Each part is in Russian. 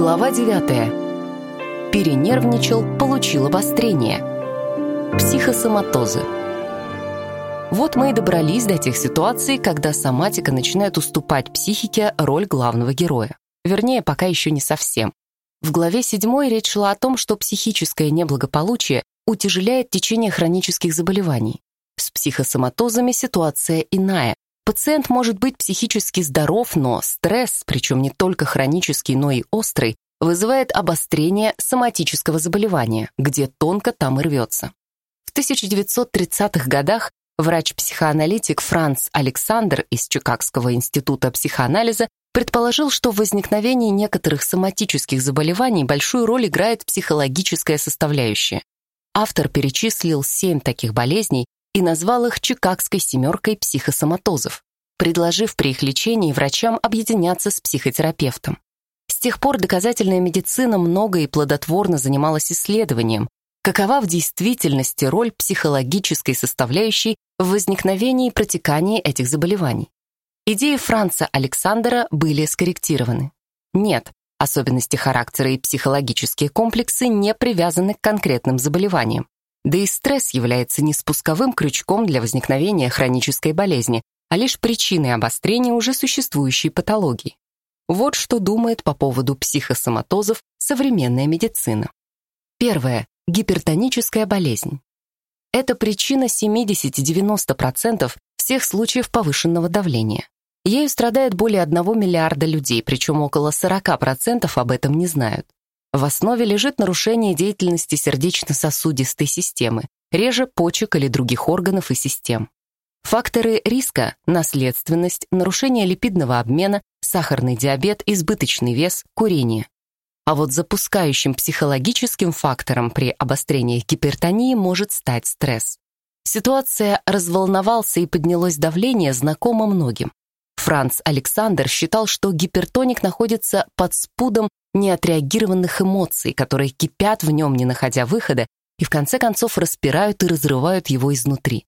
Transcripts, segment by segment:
Глава 9. Перенервничал, получил обострение. Психосоматозы. Вот мы и добрались до тех ситуаций, когда соматика начинает уступать психике роль главного героя. Вернее, пока еще не совсем. В главе 7 речь шла о том, что психическое неблагополучие утяжеляет течение хронических заболеваний. С психосоматозами ситуация иная. Пациент может быть психически здоров, но стресс, причем не только хронический, но и острый, вызывает обострение соматического заболевания, где тонко там и рвется. В 1930-х годах врач-психоаналитик Франц Александр из Чикагского института психоанализа предположил, что в возникновении некоторых соматических заболеваний большую роль играет психологическая составляющая. Автор перечислил семь таких болезней, и назвал их «Чикагской семеркой психосоматозов», предложив при их лечении врачам объединяться с психотерапевтом. С тех пор доказательная медицина много и плодотворно занималась исследованием, какова в действительности роль психологической составляющей в возникновении и протекании этих заболеваний. Идеи Франца Александра были скорректированы. Нет, особенности характера и психологические комплексы не привязаны к конкретным заболеваниям. Да и стресс является не спусковым крючком для возникновения хронической болезни, а лишь причиной обострения уже существующей патологии. Вот что думает по поводу психосоматозов современная медицина. Первое. Гипертоническая болезнь. Это причина 70-90% всех случаев повышенного давления. Ею страдает более 1 миллиарда людей, причем около 40% об этом не знают. В основе лежит нарушение деятельности сердечно-сосудистой системы, реже почек или других органов и систем. Факторы риска – наследственность, нарушение липидного обмена, сахарный диабет, избыточный вес, курение. А вот запускающим психологическим фактором при обострении гипертонии может стать стресс. Ситуация разволновался и поднялось давление знакомо многим. Франц Александр считал, что гипертоник находится под спудом неотреагированных эмоций, которые кипят в нем, не находя выхода, и в конце концов распирают и разрывают его изнутри.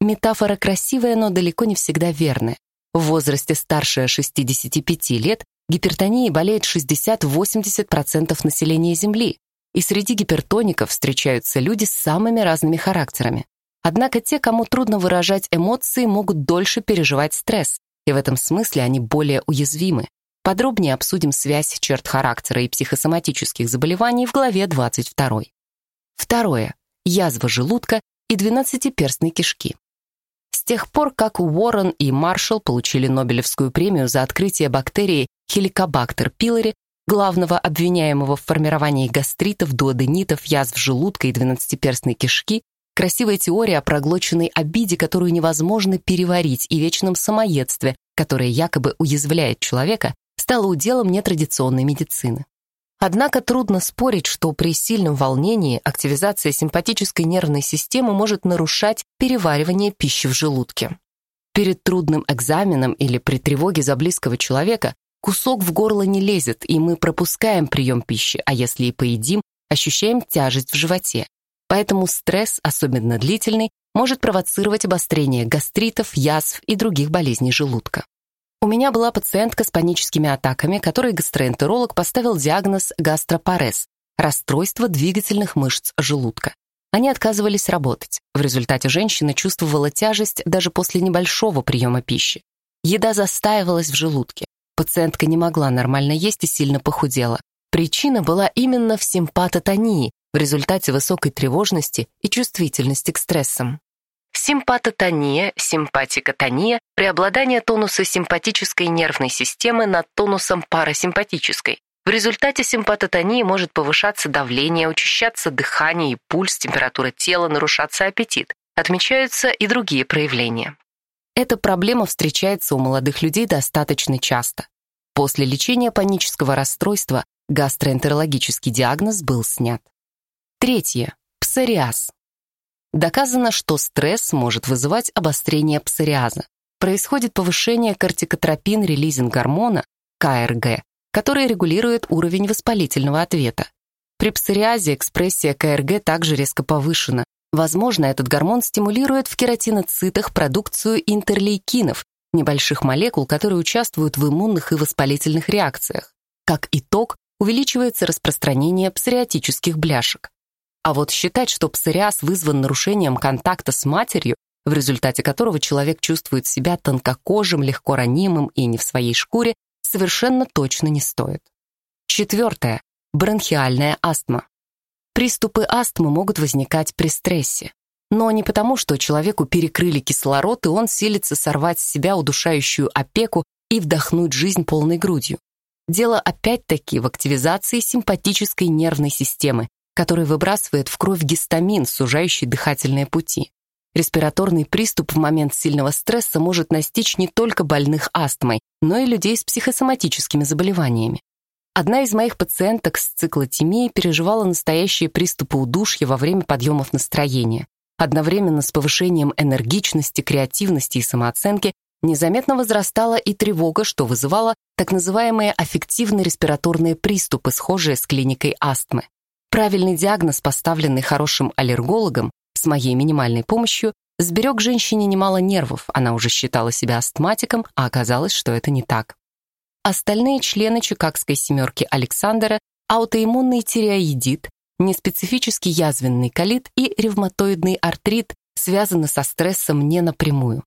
Метафора красивая, но далеко не всегда верная. В возрасте старше 65 лет гипертонией болеет 60-80% населения Земли, и среди гипертоников встречаются люди с самыми разными характерами. Однако те, кому трудно выражать эмоции, могут дольше переживать стресс, и в этом смысле они более уязвимы. Подробнее обсудим связь черт характера и психосоматических заболеваний в главе 22. Второе. Язва желудка и двенадцатиперстной кишки. С тех пор, как Уоррен и Маршалл получили Нобелевскую премию за открытие бактерии Helicobacter pylori, главного обвиняемого в формировании гастритов, дуоденитов, язв желудка и двенадцатиперстной кишки, красивая теория о проглоченной обиде, которую невозможно переварить, и вечном самоедстве, которое якобы уязвляет человека, стало уделом нетрадиционной медицины. Однако трудно спорить, что при сильном волнении активизация симпатической нервной системы может нарушать переваривание пищи в желудке. Перед трудным экзаменом или при тревоге за близкого человека кусок в горло не лезет, и мы пропускаем прием пищи, а если и поедим, ощущаем тяжесть в животе. Поэтому стресс, особенно длительный, может провоцировать обострение гастритов, язв и других болезней желудка. У меня была пациентка с паническими атаками, которой гастроэнтеролог поставил диагноз гастропарез – расстройство двигательных мышц желудка. Они отказывались работать. В результате женщина чувствовала тяжесть даже после небольшого приема пищи. Еда застаивалась в желудке. Пациентка не могла нормально есть и сильно похудела. Причина была именно в симпатотонии, в результате высокой тревожности и чувствительности к стрессам. Симпатотония, симпатикотония – преобладание тонуса симпатической нервной системы над тонусом парасимпатической. В результате симпатотонии может повышаться давление, учащаться дыхание и пульс, температура тела, нарушаться аппетит. Отмечаются и другие проявления. Эта проблема встречается у молодых людей достаточно часто. После лечения панического расстройства гастроэнтерологический диагноз был снят. Третье. Псориаз. Доказано, что стресс может вызывать обострение псориаза. Происходит повышение кортикотропин-релизинг-гормона, КРГ, который регулирует уровень воспалительного ответа. При псориазе экспрессия КРГ также резко повышена. Возможно, этот гормон стимулирует в кератиноцитах продукцию интерлейкинов, небольших молекул, которые участвуют в иммунных и воспалительных реакциях. Как итог, увеличивается распространение псориатических бляшек. А вот считать, что псориаз вызван нарушением контакта с матерью, в результате которого человек чувствует себя тонкокожим, легко ранимым и не в своей шкуре, совершенно точно не стоит. Четвертое. Бронхиальная астма. Приступы астмы могут возникать при стрессе. Но не потому, что человеку перекрыли кислород, и он силится сорвать с себя удушающую опеку и вдохнуть жизнь полной грудью. Дело опять-таки в активизации симпатической нервной системы, которая выбрасывает в кровь гистамин, сужающий дыхательные пути. Респираторный приступ в момент сильного стресса может настичь не только больных астмой, но и людей с психосоматическими заболеваниями. Одна из моих пациенток с циклотемией переживала настоящие приступы удушья во время подъемов настроения. Одновременно с повышением энергичности, креативности и самооценки незаметно возрастала и тревога, что вызывало так называемые аффективные респираторные приступы, схожие с клиникой астмы. Правильный диагноз, поставленный хорошим аллергологом, с моей минимальной помощью, сберег женщине немало нервов, она уже считала себя астматиком, а оказалось, что это не так. Остальные члены чикагской семерки Александра – аутоиммунный тиреоидит, неспецифический язвенный колит и ревматоидный артрит связаны со стрессом не напрямую.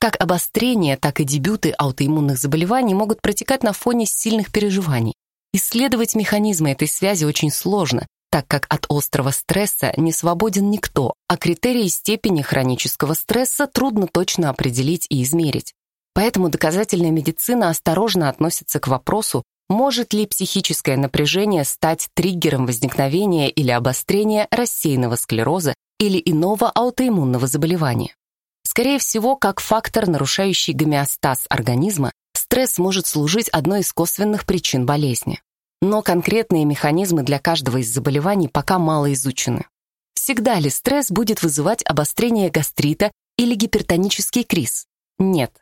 Как обострение, так и дебюты аутоиммунных заболеваний могут протекать на фоне сильных переживаний. Исследовать механизмы этой связи очень сложно, так как от острого стресса не свободен никто, а критерии степени хронического стресса трудно точно определить и измерить. Поэтому доказательная медицина осторожно относится к вопросу, может ли психическое напряжение стать триггером возникновения или обострения рассеянного склероза или иного аутоиммунного заболевания. Скорее всего, как фактор, нарушающий гомеостаз организма, стресс может служить одной из косвенных причин болезни. Но конкретные механизмы для каждого из заболеваний пока мало изучены. Всегда ли стресс будет вызывать обострение гастрита или гипертонический криз? Нет.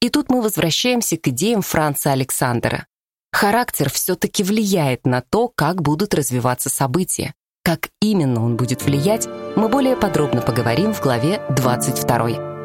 И тут мы возвращаемся к идеям Франца Александра. Характер все-таки влияет на то, как будут развиваться события. Как именно он будет влиять, мы более подробно поговорим в главе 22.